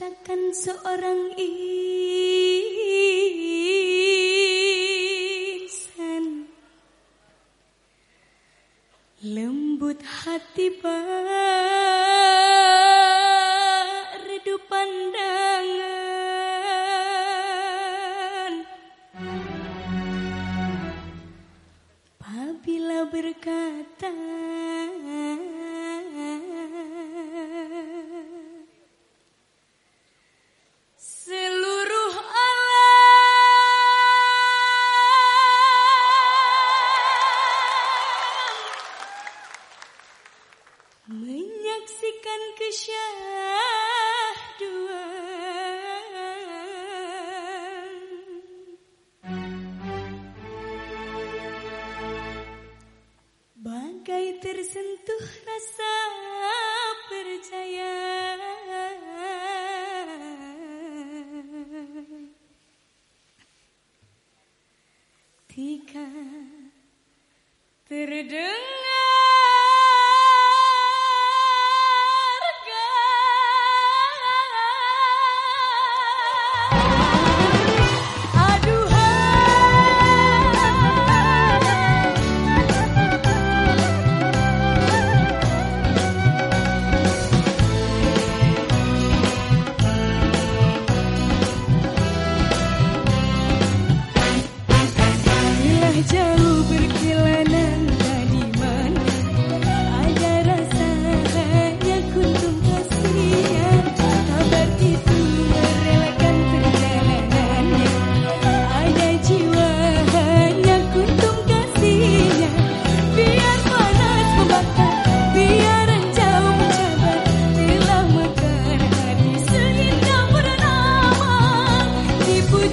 menciptakan seorang insan lembut hati redu pandangan. Apabila berkata Angel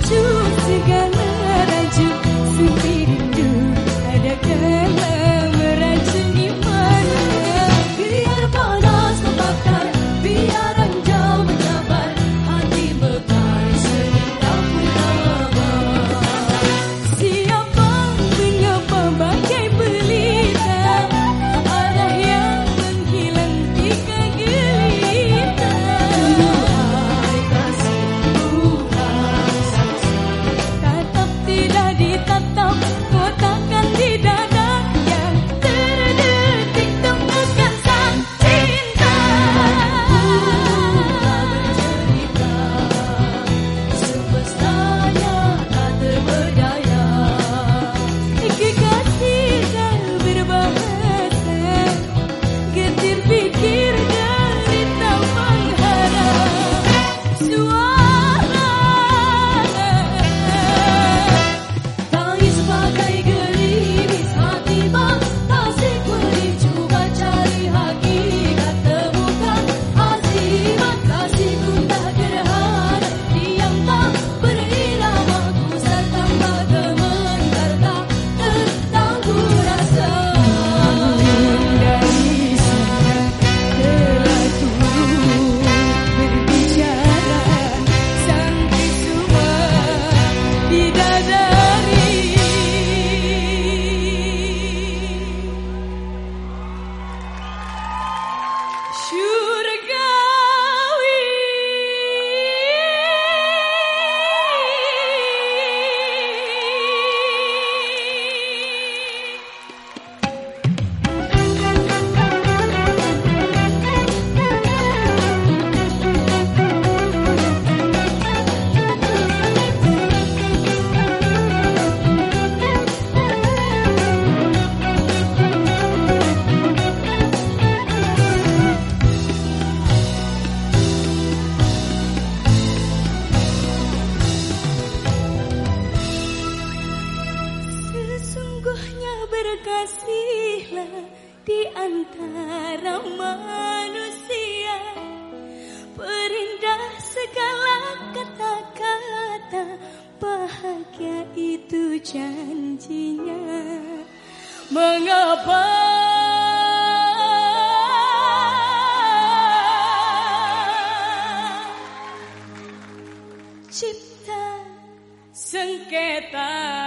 就这个。Di antara manusia Perindah segala kata-kata. Bahagia itu janjinya. Mengapa? Cipta sengketa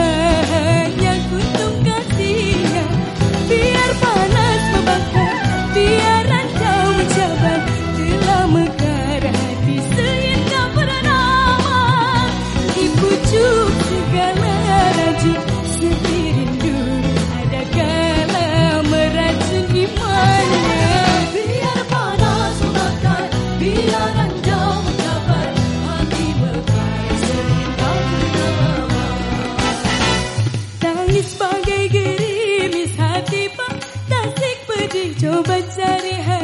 bagai gerimis hati pak Tasik pedih coba cari hati